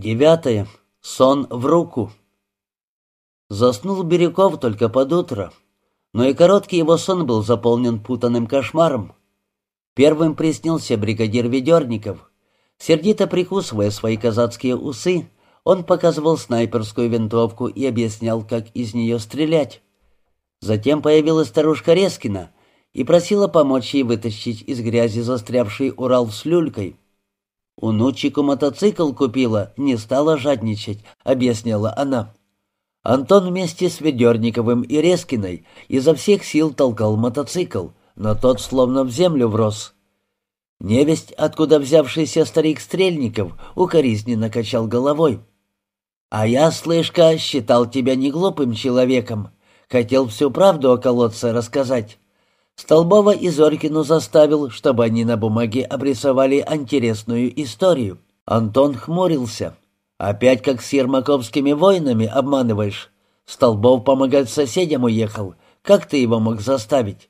Девятое. Сон в руку. Заснул Бирюков только под утро, но и короткий его сон был заполнен путанным кошмаром. Первым приснился бригадир Ведерников. Сердито прикусывая свои казацкие усы, он показывал снайперскую винтовку и объяснял, как из нее стрелять. Затем появилась старушка Резкина и просила помочь ей вытащить из грязи застрявший Урал с люлькой. «Унучику мотоцикл купила, не стала жадничать», — объясняла она. Антон вместе с Ведерниковым и Резкиной изо всех сил толкал мотоцикл, но тот словно в землю врос. Невесть, откуда взявшийся старик Стрельников, укоризненно качал головой. «А я, слышка, считал тебя неглупым человеком. Хотел всю правду о колодце рассказать. Столбова и Зорькину заставил, чтобы они на бумаге обрисовали интересную историю. Антон хмурился. «Опять как с ермаковскими воинами обманываешь. Столбов помогать соседям уехал. Как ты его мог заставить?»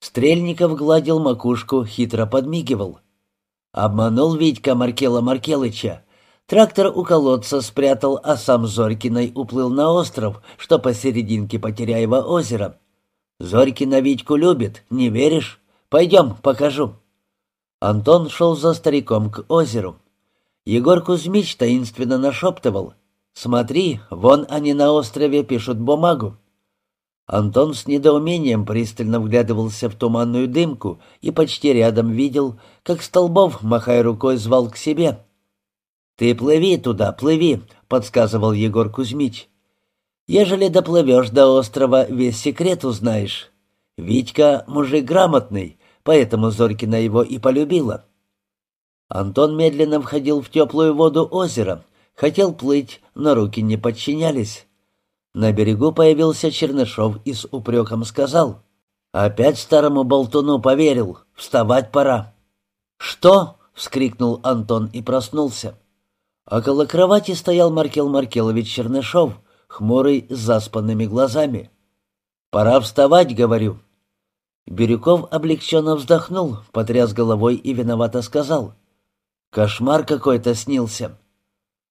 Стрельников гладил макушку, хитро подмигивал. Обманул Витька Маркела Маркелыча. Трактор у колодца спрятал, а сам Зорькиной уплыл на остров, что посерединке Потеряева озера. Зорькина Витьку любит, не веришь? Пойдем, покажу». Антон шел за стариком к озеру. Егор Кузьмич таинственно нашептывал. «Смотри, вон они на острове пишут бумагу». Антон с недоумением пристально вглядывался в туманную дымку и почти рядом видел, как Столбов, махая рукой, звал к себе. «Ты плыви туда, плыви», — подсказывал Егор Кузьмич. Ежели доплывешь до острова, весь секрет узнаешь. Витька мужик грамотный, поэтому Зорькина его и полюбила. Антон медленно входил в теплую воду озера, хотел плыть, но руки не подчинялись. На берегу появился Чернышов и с упреком сказал. «Опять старому болтуну поверил. Вставать пора». «Что?» — вскрикнул Антон и проснулся. Около кровати стоял Маркел Маркелович Чернышов — хмурый, с заспанными глазами. «Пора вставать», — говорю. Бирюков облегченно вздохнул, потряс головой и виновато сказал. «Кошмар какой-то снился».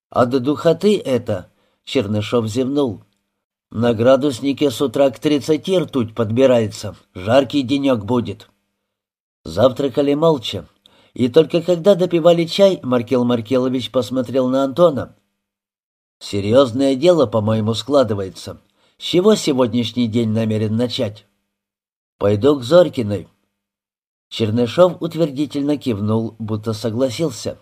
«А до духоты это?» — Чернышов зевнул. «На градуснике с утра к тридцати ртуть подбирается. Жаркий денек будет». Завтракали молча. И только когда допивали чай, Маркел Маркелович посмотрел на Антона. Серьезное дело, по-моему, складывается. С чего сегодняшний день намерен начать? Пойду к Зорькиной. Чернышов утвердительно кивнул, будто согласился.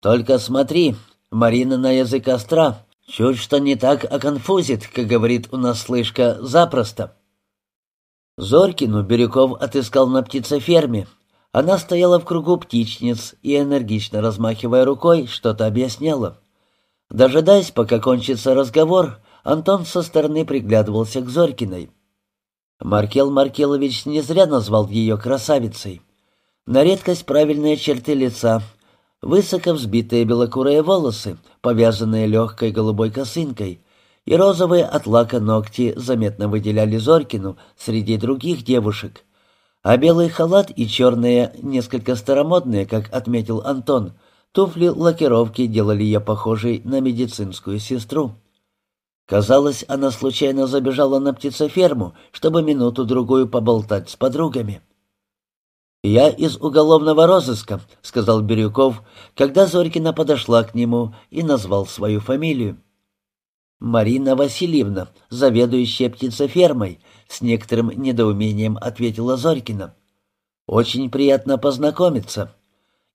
Только смотри, Марина на язык остра. Чуть что не так оконфузит, как говорит у нас слышка, запросто. Зорькину Бирюков отыскал на птицеферме. Она стояла в кругу птичниц и, энергично размахивая рукой, что-то объясняла. Дожидаясь, пока кончится разговор, Антон со стороны приглядывался к Зорькиной. Маркел Маркелович не зря назвал ее красавицей. На редкость правильные черты лица, высоко взбитые белокурые волосы, повязанные легкой голубой косынкой, и розовые от лака ногти заметно выделяли Зорькину среди других девушек. А белый халат и черные, несколько старомодные, как отметил Антон, Туфли лакировки делали ее похожей на медицинскую сестру. Казалось, она случайно забежала на птицеферму, чтобы минуту-другую поболтать с подругами. «Я из уголовного розыска», — сказал Бирюков, когда Зорькина подошла к нему и назвал свою фамилию. «Марина Васильевна, заведующая птицефермой», — с некоторым недоумением ответила Зорькина. «Очень приятно познакомиться»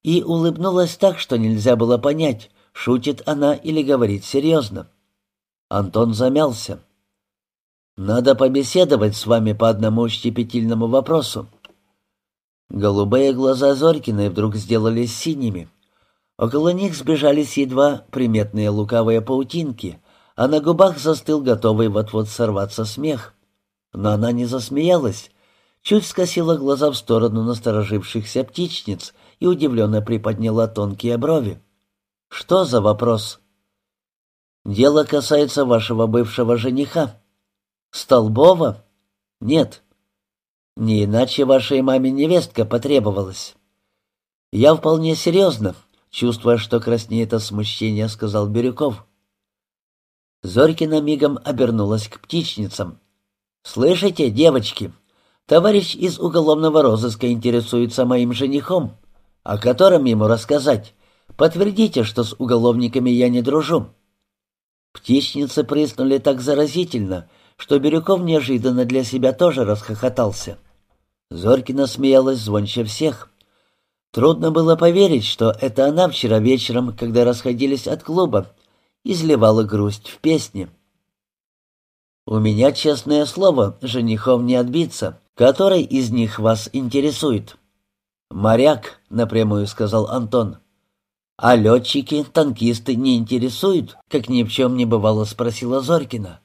и улыбнулась так, что нельзя было понять, шутит она или говорит серьезно. Антон замялся. «Надо побеседовать с вами по одному щепетильному вопросу». Голубые глаза Зорькиной вдруг сделались синими. Около них сбежались едва приметные лукавые паутинки, а на губах застыл готовый вот-вот сорваться смех. Но она не засмеялась, чуть скосила глаза в сторону насторожившихся птичниц — и удивленно приподняла тонкие брови. «Что за вопрос?» «Дело касается вашего бывшего жениха». «Столбова?» «Нет». «Не иначе вашей маме невестка потребовалась». «Я вполне серьезно. чувствуя, что краснеет от смущения, сказал Бирюков. Зорькина мигом обернулась к птичницам. «Слышите, девочки, товарищ из уголовного розыска интересуется моим женихом, о котором ему рассказать. Подтвердите, что с уголовниками я не дружу». Птичницы прыснули так заразительно, что Бирюков неожиданно для себя тоже расхохотался. Зорькина смеялась звонче всех. Трудно было поверить, что это она вчера вечером, когда расходились от клуба, изливала грусть в песне. «У меня, честное слово, женихов не отбиться. Который из них вас интересует?» «Моряк», — напрямую сказал Антон. «А летчики, танкисты не интересуют?» — как ни в чем не бывало, спросила Зорькина.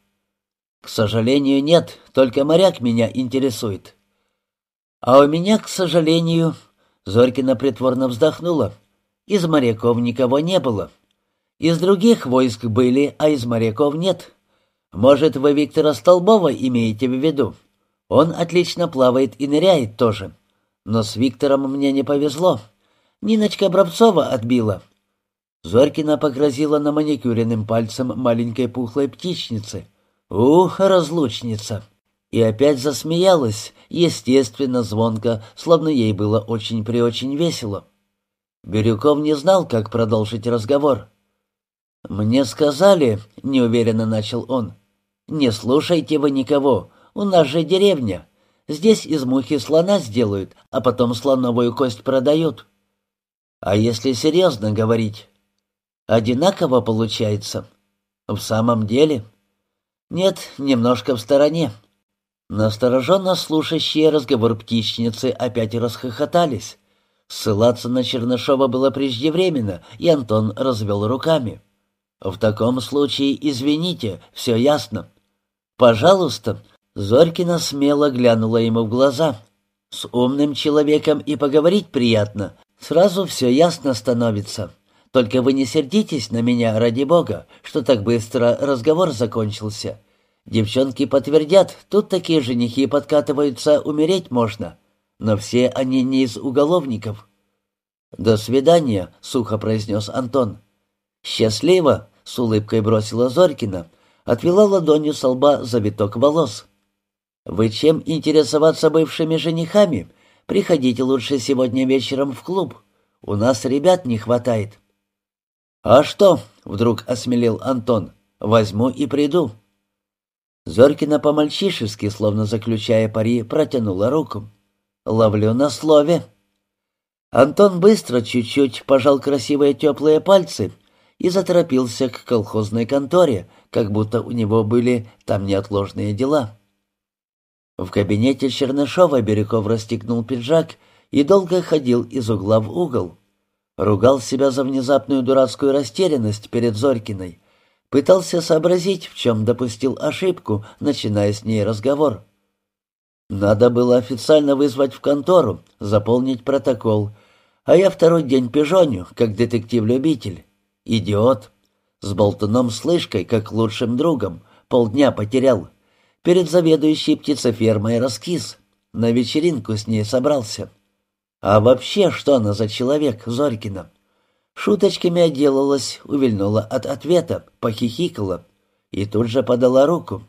«К сожалению, нет, только моряк меня интересует». «А у меня, к сожалению...» — Зорькина притворно вздохнула. «Из моряков никого не было. Из других войск были, а из моряков нет. Может, вы Виктора Столбова имеете в виду? Он отлично плавает и ныряет тоже. Но с Виктором мне не повезло. Ниночка Бровцова отбила». Зорькина погрозила на маникюренным пальцем маленькой пухлой птичницы. «Ух, разлучница!» И опять засмеялась, естественно, звонко, словно ей было очень-преочень весело. Бирюков не знал, как продолжить разговор. «Мне сказали», — неуверенно начал он, — «не слушайте вы никого, у нас же деревня. Здесь из мухи слона сделают, а потом слоновую кость продают». «А если серьезно говорить?» «Одинаково получается?» «В самом деле?» «Нет, немножко в стороне». Настороженно слушающие разговор птичницы опять расхохотались. Ссылаться на Чернышова было преждевременно, и Антон развел руками. «В таком случае, извините, все ясно». «Пожалуйста», — Зорькина смело глянула ему в глаза. «С умным человеком и поговорить приятно. Сразу все ясно становится. Только вы не сердитесь на меня, ради бога, что так быстро разговор закончился. Девчонки подтвердят, тут такие женихи подкатываются, умереть можно. Но все они не из уголовников. «До свидания», — сухо произнес Антон. «Счастливо», — с улыбкой бросила Зорькина, отвела ладонью со лба завиток волос. «Вы чем интересоваться бывшими женихами? Приходите лучше сегодня вечером в клуб. У нас ребят не хватает». «А что?» — вдруг осмелел Антон. «Возьму и приду». Зорькина по-мальчишески, словно заключая пари, протянула руку. «Ловлю на слове». Антон быстро чуть-чуть пожал красивые теплые пальцы и заторопился к колхозной конторе, как будто у него были там неотложные дела. В кабинете Чернышова Бирюков расстегнул пиджак и долго ходил из угла в угол. Ругал себя за внезапную дурацкую растерянность перед Зорькиной, Пытался сообразить, в чем допустил ошибку, начиная с ней разговор. Надо было официально вызвать в контору, заполнить протокол, а я второй день пижоню, как детектив-любитель. Идиот. С болтуном-слышкой, как лучшим другом, полдня потерял. Перед заведующей птицефермой раскис. На вечеринку с ней собрался. А вообще, что она за человек, Зорькина? Шуточками отделалась, увильнула от ответа, похихикала и тут же подала руку.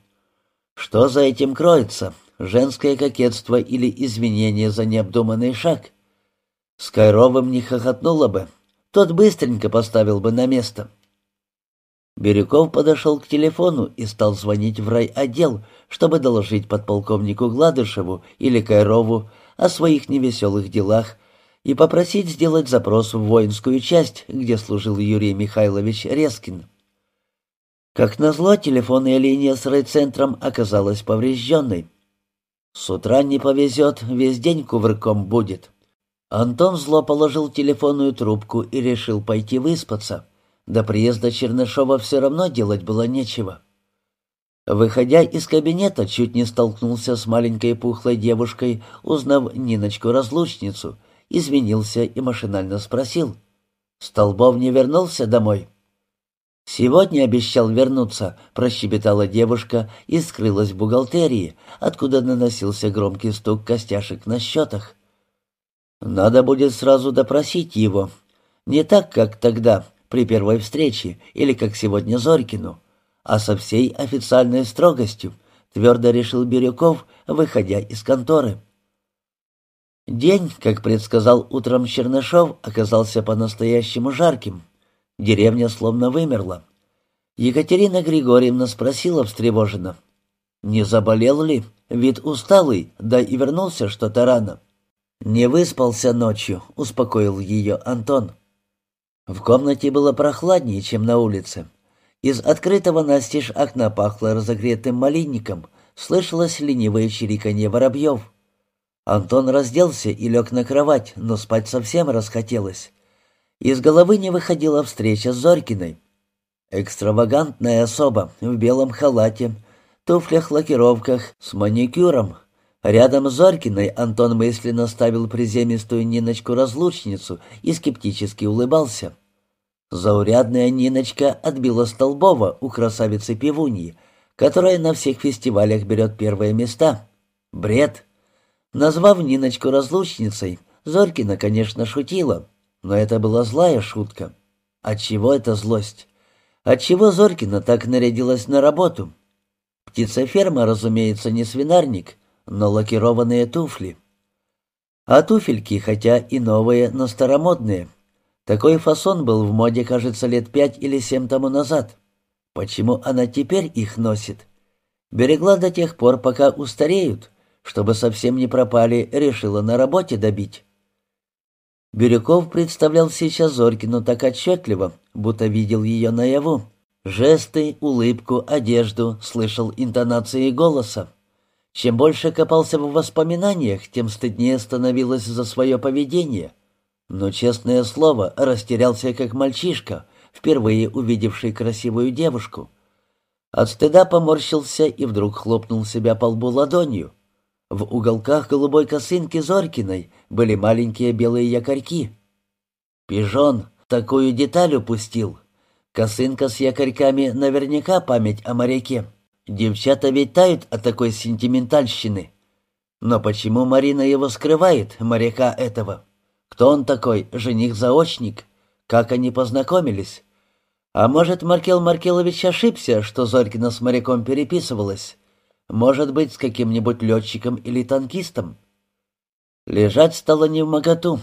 Что за этим кроется? Женское кокетство или извинение за необдуманный шаг? С Кайровым не хохотнула бы. Тот быстренько поставил бы на место. Бирюков подошел к телефону и стал звонить в райотдел, чтобы доложить подполковнику Гладышеву или Кайрову о своих невеселых делах и попросить сделать запрос в воинскую часть, где служил Юрий Михайлович Резкин. Как назло, телефонная линия с райцентром оказалась поврежденной. С утра не повезет, весь день кувырком будет. Антон зло положил телефонную трубку и решил пойти выспаться. До приезда Чернышова все равно делать было нечего. Выходя из кабинета, чуть не столкнулся с маленькой пухлой девушкой, узнав Ниночку-разлучницу — извинился и машинально спросил. «Столбов не вернулся домой?» «Сегодня обещал вернуться», — прощебетала девушка и скрылась в бухгалтерии, откуда наносился громкий стук костяшек на счетах. «Надо будет сразу допросить его». Не так, как тогда, при первой встрече, или как сегодня Зорькину, а со всей официальной строгостью, твердо решил Бирюков, выходя из конторы. День, как предсказал утром Чернышов, оказался по-настоящему жарким. Деревня словно вымерла. Екатерина Григорьевна спросила встревоженно. «Не заболел ли? Вид усталый, да и вернулся что-то рано». «Не выспался ночью», — успокоил ее Антон. В комнате было прохладнее, чем на улице. Из открытого настежь окна пахло разогретым малинником, слышалось ленивое чириканье воробьев. Антон разделся и лег на кровать, но спать совсем расхотелось. Из головы не выходила встреча с Зорькиной. Экстравагантная особа в белом халате, туфлях-лакировках, с маникюром, Рядом с Зорькиной Антон мысленно ставил приземистую Ниночку-разлучницу и скептически улыбался. Заурядная Ниночка отбила Столбова у красавицы Пивуньи, которая на всех фестивалях берет первые места. Бред. Назвав Ниночку разлучницей, Зорькина, конечно, шутила, но это была злая шутка. Отчего эта злость? Отчего Зорькина так нарядилась на работу? Птицеферма, разумеется, не свинарник — но лакированные туфли. А туфельки, хотя и новые, но старомодные. Такой фасон был в моде, кажется, лет пять или семь тому назад. Почему она теперь их носит? Берегла до тех пор, пока устареют, чтобы совсем не пропали, решила на работе добить. Бирюков представлял сейчас Зорькину так отчетливо, будто видел ее наяву. Жесты, улыбку, одежду, слышал интонации голоса. Чем больше копался в воспоминаниях, тем стыднее становилось за свое поведение. Но, честное слово, растерялся как мальчишка, впервые увидевший красивую девушку. От стыда поморщился и вдруг хлопнул себя по лбу ладонью. В уголках голубой косынки Зорькиной были маленькие белые якорьки. Пижон такую деталь упустил. Косынка с якорьками наверняка память о моряке. Девчата ведь тают от такой сентиментальщины. Но почему Марина его скрывает, моряка этого? Кто он такой, жених-заочник? Как они познакомились? А может, Маркел Маркелович ошибся, что Зорькина с моряком переписывалась? Может быть, с каким-нибудь летчиком или танкистом? Лежать стало не в моготу.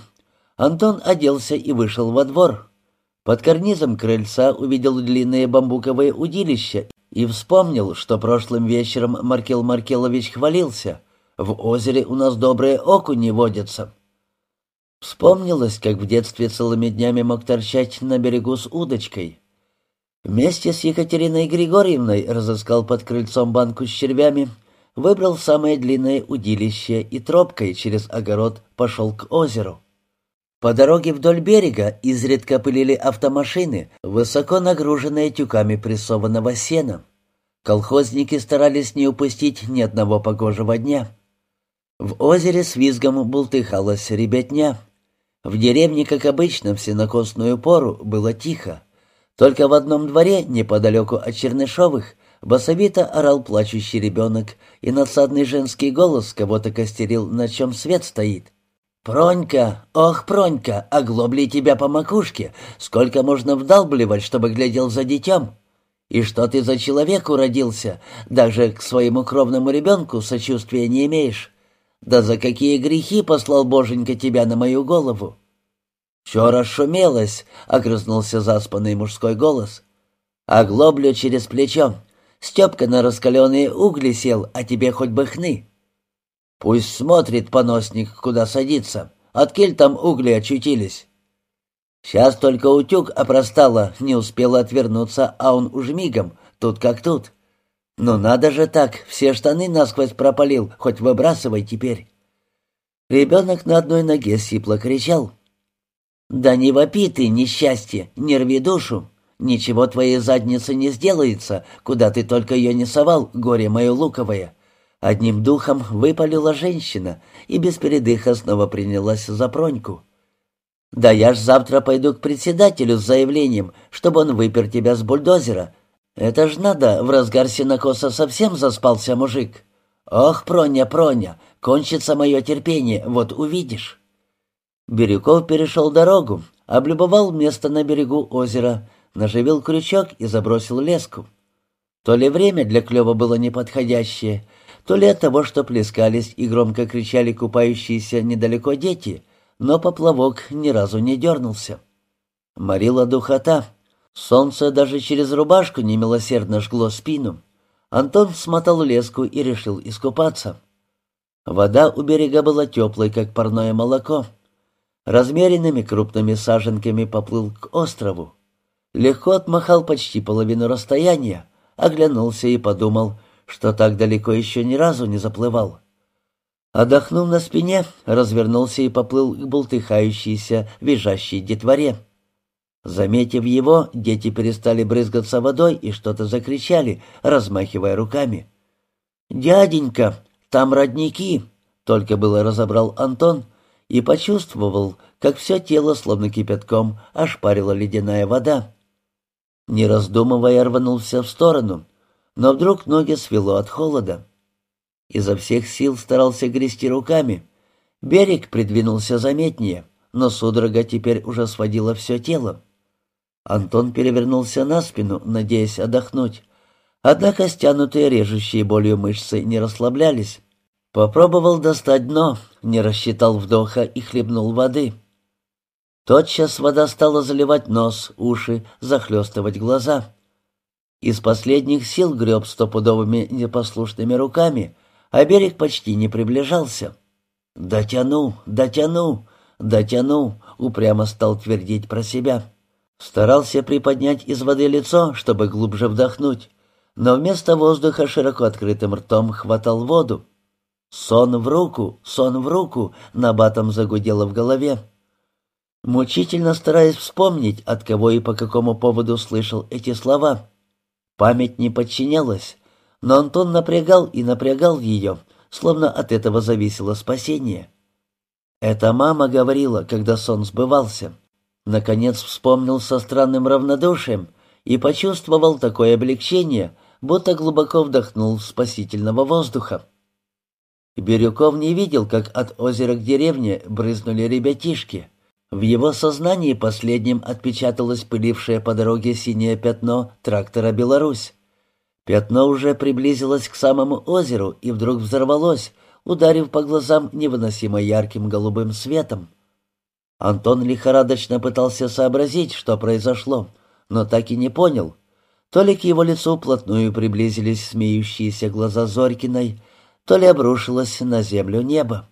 Антон оделся и вышел во двор. Под карнизом крыльца увидел длинные бамбуковые удилища и вспомнил, что прошлым вечером Маркел Маркелович хвалился. «В озере у нас добрые окуни водятся». Вспомнилось, как в детстве целыми днями мог торчать на берегу с удочкой. Вместе с Екатериной Григорьевной разыскал под крыльцом банку с червями, выбрал самое длинное удилище и тропкой через огород пошел к озеру. По дороге вдоль берега изредка пылили автомашины, высоко нагруженные тюками прессованного сена. Колхозники старались не упустить ни одного погожего дня. В озере с визгом бултыхалась ребятня. В деревне, как обычно, в сенокосную пору было тихо. Только в одном дворе, неподалеку от Чернышовых, басовито орал плачущий ребенок, и надсадный женский голос кого-то костерил, на чем свет стоит. «Пронька! Ох, Пронька! Оглобли тебя по макушке! Сколько можно вдалбливать, чтобы глядел за детем? И что ты за человек уродился? Даже к своему кровному ребенку сочувствия не имеешь. Да за какие грехи послал Боженька тебя на мою голову?» «Чё расшумелось?» — огрызнулся заспанный мужской голос. «Оглоблю через плечо. Степка на раскаленные угли сел, а тебе хоть бы хны». Пусть смотрит поносник, куда садится. Откель там угли очутились. Сейчас только утюг опростала, не успела отвернуться, а он уж мигом, тут как тут. Но надо же так, все штаны насквозь пропалил, хоть выбрасывай теперь. Ребенок на одной ноге сипло кричал. «Да не вопи ты, несчастье, не рви душу. Ничего твоей заднице не сделается, куда ты только ее не совал, горе мое луковое. Одним духом выпалила женщина и без передыха снова принялась за Проньку. «Да я ж завтра пойду к председателю с заявлением, чтобы он выпер тебя с бульдозера. Это ж надо, в разгар сенокоса совсем заспался мужик. Ох, Проня, Проня, кончится мое терпение, вот увидишь». Бирюков перешел дорогу, облюбовал место на берегу озера, наживил крючок и забросил леску. То ли время для клёва было неподходящее, то ли от того, что плескались и громко кричали купающиеся недалеко дети, но поплавок ни разу не дернулся. Морила духота. Солнце даже через рубашку немилосердно жгло спину. Антон смотал леску и решил искупаться. Вода у берега была теплой, как парное молоко. Размеренными крупными саженками поплыл к острову. Легко отмахал почти половину расстояния, оглянулся и подумал, что так далеко еще ни разу не заплывал. Отдохнув на спине, развернулся и поплыл к болтыхающейся, визжащей детворе. Заметив его, дети перестали брызгаться водой и что-то закричали, размахивая руками. «Дяденька, там родники!» — только было разобрал Антон и почувствовал, как все тело, словно кипятком, ошпарила ледяная вода. Не раздумывая, рванулся в сторону, но вдруг ноги свело от холода. Изо всех сил старался грести руками. Берег придвинулся заметнее, но судорога теперь уже сводила все тело. Антон перевернулся на спину, надеясь отдохнуть. Однако стянутые режущие болью мышцы не расслаблялись. Попробовал достать дно, не рассчитал вдоха и хлебнул воды. Тотчас вода стала заливать нос, уши, захлестывать глаза. Из последних сил греб стопудовыми непослушными руками, а берег почти не приближался. «Дотяну, дотяну, дотяну», — упрямо стал твердить про себя. Старался приподнять из воды лицо, чтобы глубже вдохнуть, но вместо воздуха широко открытым ртом хватал воду. «Сон в руку, сон в руку!» — набатом загудело в голове. Мучительно стараясь вспомнить, от кого и по какому поводу слышал эти слова. Память не подчинялась, но Антон напрягал и напрягал ее, словно от этого зависело спасение. Это мама говорила, когда сон сбывался. Наконец вспомнил со странным равнодушием и почувствовал такое облегчение, будто глубоко вдохнул спасительного воздуха. Бирюков не видел, как от озера к деревне брызнули ребятишки. В его сознании последним отпечаталось пылившее по дороге синее пятно трактора «Беларусь». Пятно уже приблизилось к самому озеру и вдруг взорвалось, ударив по глазам невыносимо ярким голубым светом. Антон лихорадочно пытался сообразить, что произошло, но так и не понял. То ли к его лицу плотную приблизились смеющиеся глаза Зорькиной, то ли обрушилось на землю небо.